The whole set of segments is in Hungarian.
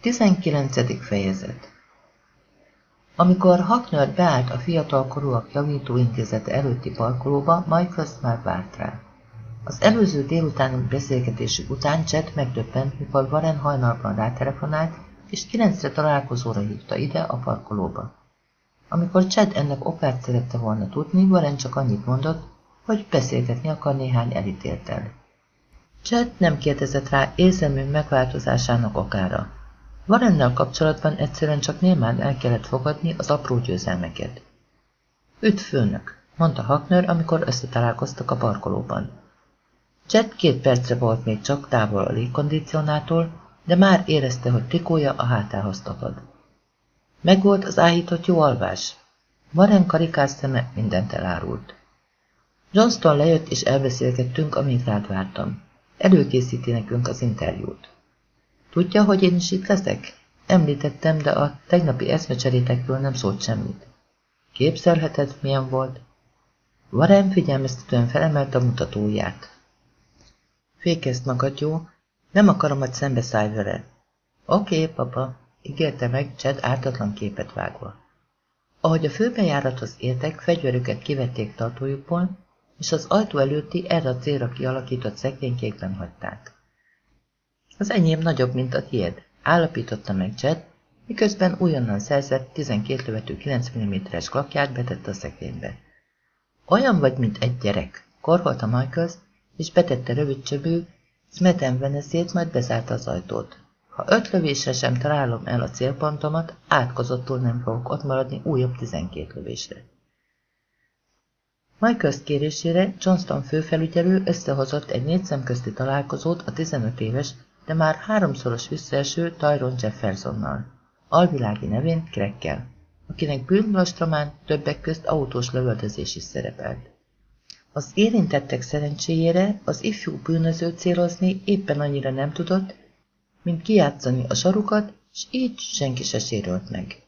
19. fejezet Amikor Hackner beállt a fiatal korúak javító intézete előtti parkolóba, Michaels már várt rá. Az előző délutáni beszélgetésük után Chet megdöbbent, mikor Warren hajnalban rátelefonált, és kilencre találkozóra hívta ide a parkolóba. Amikor Chad ennek okát szerette volna tudni, Warren csak annyit mondott, hogy beszélgetni akar néhány elítéltel. Chad nem kérdezett rá érzelmű megváltozásának okára. Warrennel kapcsolatban egyszerűen csak némán el kellett fogadni az apró győzelmeket. Üdv főnök, mondta Hackner, amikor összetalálkoztak a parkolóban. Chad két percre volt még csak távol a légkondicionától, de már érezte, hogy trikója a hátához tapad. Megvolt az áhított jó alvás. Warren karikás szeme mindent elárult. Johnston lejött és elbeszélgettünk, amíg rád vártam. Előkészíti nekünk az interjút. Tudja, hogy én is itt leszek? Említettem, de a tegnapi eszmecserétekről nem szólt semmit. Képzelheted, milyen volt? Warren figyelmeztetően felemelte a mutatóját. Fékezd magad, jó? Nem akarom, hogy szembeszállj vele. Oké, okay, papa, ígérte meg Chad ártatlan képet vágva. Ahogy a főbejárathoz értek, fegyverüket kivették tartójukból, és az ajtó előtti erre a célra kialakított szekrénykékben hagyták. Az enyém nagyobb, mint a tiéd, állapította meg Chad, miközben újonnan szerzett 12 lövető 9 mm-es glakját betette a szekrénybe. Olyan vagy, mint egy gyerek, korholta Michaels, és betette rövid csöbű, Smeten veneszét, majd bezárta az ajtót. Ha öt lövésre sem találom el a célpontomat, átkozottul nem fogok ott maradni újabb 12 lövésre. Michaels kérésére Johnston főfelügyelő összehozott egy négy szemközti találkozót a 15 éves, de már háromszoros visszaeső Tyron Jeffersonnal, alvilági nevén Crackkel, akinek bűnlastromán többek közt autós lövöldözés is szerepelt. Az érintettek szerencséjére az ifjú bűnöző célozni éppen annyira nem tudott, mint kijátszani a sarukat, és így senki se sérült meg.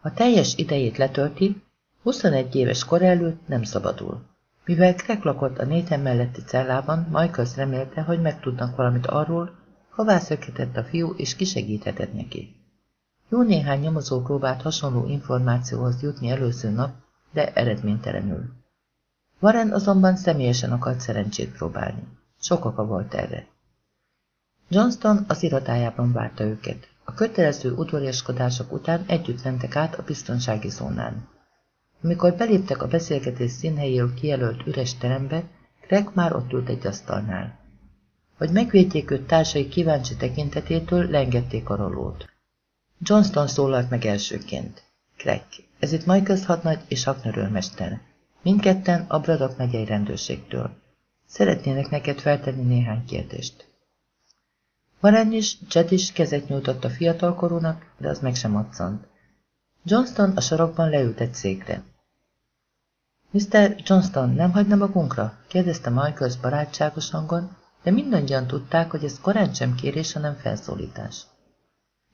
Ha teljes idejét letölti, 21 éves kor előtt nem szabadul. Mivel Craig lakott a néten melletti cellában, Michaels remélte, hogy megtudnak valamit arról, hová szökhetett a fiú, és kisegíthetett neki. Jó néhány nyomozó próbált hasonló információhoz jutni előző nap, de eredménytelenül. Warren azonban személyesen akart szerencsét próbálni. Sok oka volt erre. Johnston az irodájában várta őket. A kötelező udvariaskodások után együtt mentek át a biztonsági zónán. Amikor beléptek a beszélgetés színhelyéről kijelölt üres terembe, Greg már ott ült egy asztalnál. Hogy megvédjék őt társai kíváncsi tekintetétől, lengették a rolót. Johnston szólalt meg elsőként. Greg, ez itt Michaels hadnagy és Hackner őrmester. Mindketten a Braddock megyei rendőrségtől. Szeretnének neked feltenni néhány kérdést. Varán is, Jet is kezet nyújtott a fiatalkorúnak, de az meg sem adszant. Johnston a sarokban leült egy székre. Mr. Johnston, nem hagyna magunkra? kérdezte Michaels barátságos hangon, de mindannyian tudták, hogy ez korán sem kérés, hanem felszólítás.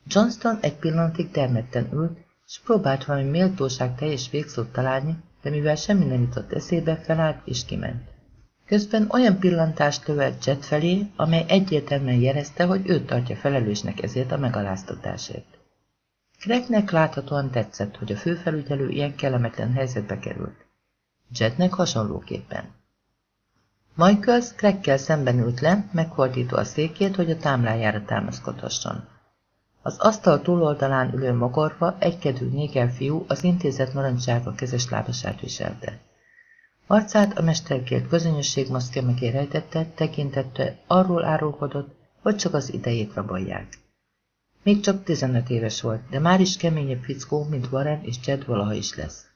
Johnston egy pillanatig termetten ült, és próbált valami méltóság teljes végszót találni, de mivel semmi nem jutott eszébe, felállt és kiment. Közben olyan pillantást lövelt Jet felé, amely egyértelműen jelezte, hogy őt tartja felelősnek ezért a megaláztatásért. Craignek láthatóan tetszett, hogy a főfelügyelő ilyen kellemetlen helyzetbe került. Jetnek hasonlóképpen. Michaels Craigkel szemben ült le, megfordítva a székét, hogy a támlájára támaszkodhasson. Az asztal túloldalán ülő mogorva egykedvű néger fiú az intézet narancsága kezes lábasát viselte. Arcát a mesterkért közönösség maszkja mögé rejtette, tekintette arról árulkodott, hogy csak az idejét rabolják. Még csak 15 éves volt, de már is keményebb fickó, mint Warren és Jed valaha is lesz.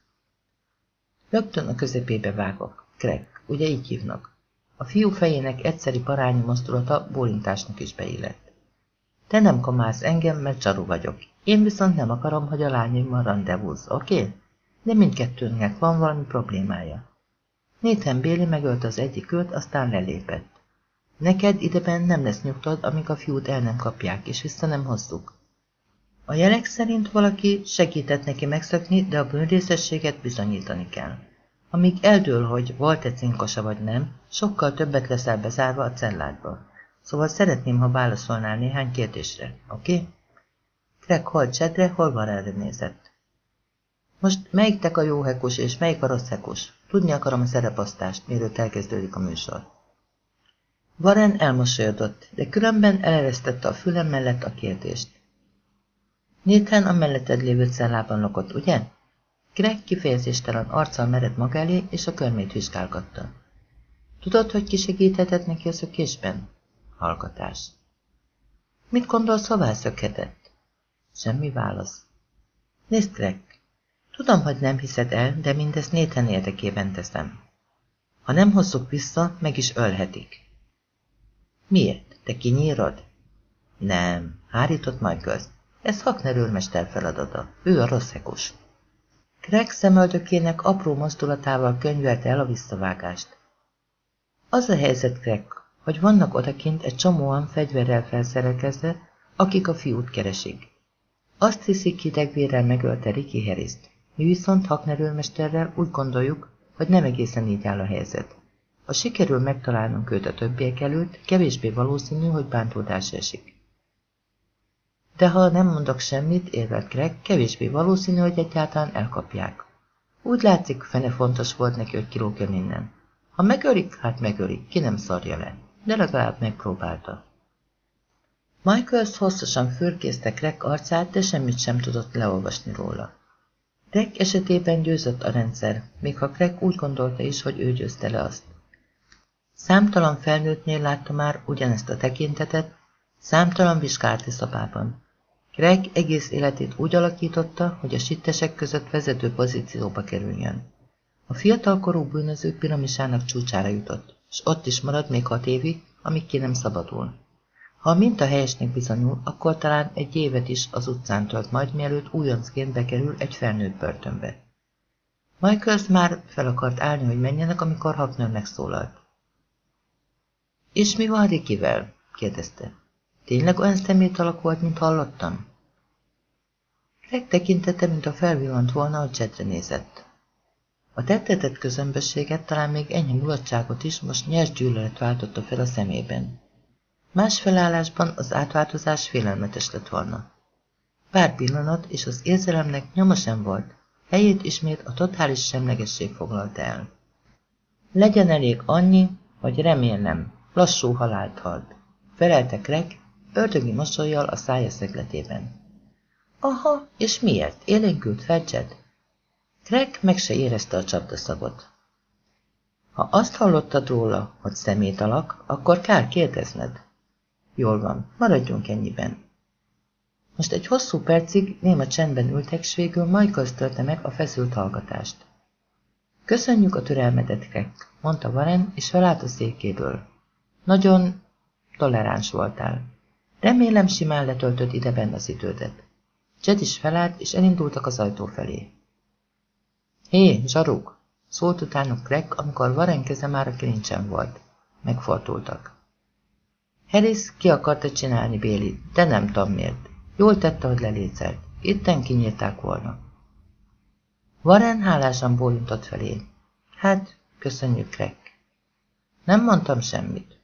Rögtön a közepébe vágok. Craig, ugye így hívnak. A fiú fejének egyszeri parányi mozdulata bólintásnak is beillett. Te nem kamálsz engem, mert csaru vagyok. Én viszont nem akarom, hogy a lányaimmal rendezvúzz, oké? Okay? De mindkettőnknek van valami problémája. Nathan Béli megölt az egyik őt, aztán lelépett. Neked ideben nem lesz nyugtad, amíg a fiút el nem kapják, és vissza nem hozzuk. A jelek szerint valaki segített neki megszökni, de a bűnrészességet bizonyítani kell. Amíg eldől, hogy volt-e cinkosa vagy nem, sokkal többet leszel bezárva a celládba. Szóval szeretném, ha válaszolnál néhány kérdésre, oké? Okay? Greg hol Csedre, hol van erre nézett. Most melyik tek a jó hekus és melyik a rossz hekus? Tudni akarom a szereposztást, mielőtt elkezdődik a műsor. Varen elmosolyodott, de különben eleresztette a fülem mellett a kérdést. Néthen a melletted lévő cellában lakott, ugye? Greg kifejezéstelen arccal mered maga elé, és a körmét vizsgálgatta. Tudod, hogy ki segíthetett neki a szökésben? Hallgatás. Mit gondolsz, hová szökhetett? Semmi válasz. Nézd, Greg, tudom, hogy nem hiszed el, de mindezt Néten érdekében teszem. Ha nem hozzuk vissza, meg is ölhetik. Miért? Te kinyírod? Nem, hárított Michaels. Ez Hakner őrmester feladata. Ő a rossz hekus. Greg szemöldökének apró mozdulatával könyvelte el a visszavágást. Az a helyzet, Greg, hogy vannak odakint egy csomóan fegyverrel felszerelkezve, akik a fiút keresik. Azt hiszik, hidegvérrel megölte Ricky Harris-t. Mi viszont őrmesterrel úgy gondoljuk, hogy nem egészen így áll a helyzet. Ha sikerül megtalálnunk őt a többiek előtt, kevésbé valószínű, hogy bántódás esik. De ha nem mondok semmit, érvelt Greg, kevésbé valószínű, hogy egyáltalán elkapják. Úgy látszik, fene fontos volt neki, hogy kilógjon innen. Ha megölik, hát megölik, ki nem szarja le, de legalább megpróbálta. Michaels hosszasan fürkészte Greg arcát, de semmit sem tudott leolvasni róla. Greg esetében győzött a rendszer, még ha Greg úgy gondolta is, hogy ő győzte le azt. Számtalan felnőttnél látta már ugyanezt a tekintetet, számtalan vizsgálati szabában. Greg egész életét úgy alakította, hogy a sittesek között vezető pozícióba kerüljön. A fiatalkorú bűnözők piramisának csúcsára jutott, és ott is marad még hat évig, amíg ki nem szabadul. Ha a minta helyesnek bizonyul, akkor talán egy évet is az utcán tölt majd, mielőtt újoncként bekerül egy felnőtt börtönbe. Michaels már fel akart állni, hogy menjenek, amikor Hackner megszólalt. És mi van Rickyvel? kérdezte. Tényleg olyan szemét alak mint hallottam? Greg tekintete, mint a felvillant volna, a csetre nézett. A tettetett közömbösséget, talán még ennyi mulatságot is most nyers gyűlölet váltotta fel a szemében. Más felállásban az átváltozás félelmetes lett volna. Pár pillanat, és az érzelemnek nyoma sem volt, helyét ismét a totális semlegesség foglalta el. Legyen elég annyi, hogy remélem, lassú halált halt. Felelte Greg, ördögi mosolyjal a szája szegletében. Aha, és miért? Élénkült Fedget? Greg meg se érezte a csapdaszagot. Ha azt hallottad róla, hogy szemét alak, akkor kár kérdezned. Jól van, maradjunk ennyiben. Most egy hosszú percig néma csendben ültek, s végül Michael törte meg a feszült hallgatást. Köszönjük a türelmedet, Greg, mondta Warren, és felállt a székéből. Nagyon toleráns voltál. Remélem simán letöltöd ide benne az idődet. Jed is felállt, és elindultak az ajtó felé. Hé, zsaruk! Szólt utánuk Greg, amikor Warren keze már a kilincsen volt. Megfordultak. Harris ki akarta csinálni Béli, de nem tudom miért. Jól tette, hogy lelécelt. Itten kinyírták volna. Warren hálásan bólintott felé. Hát, köszönjük, Greg. Nem mondtam semmit.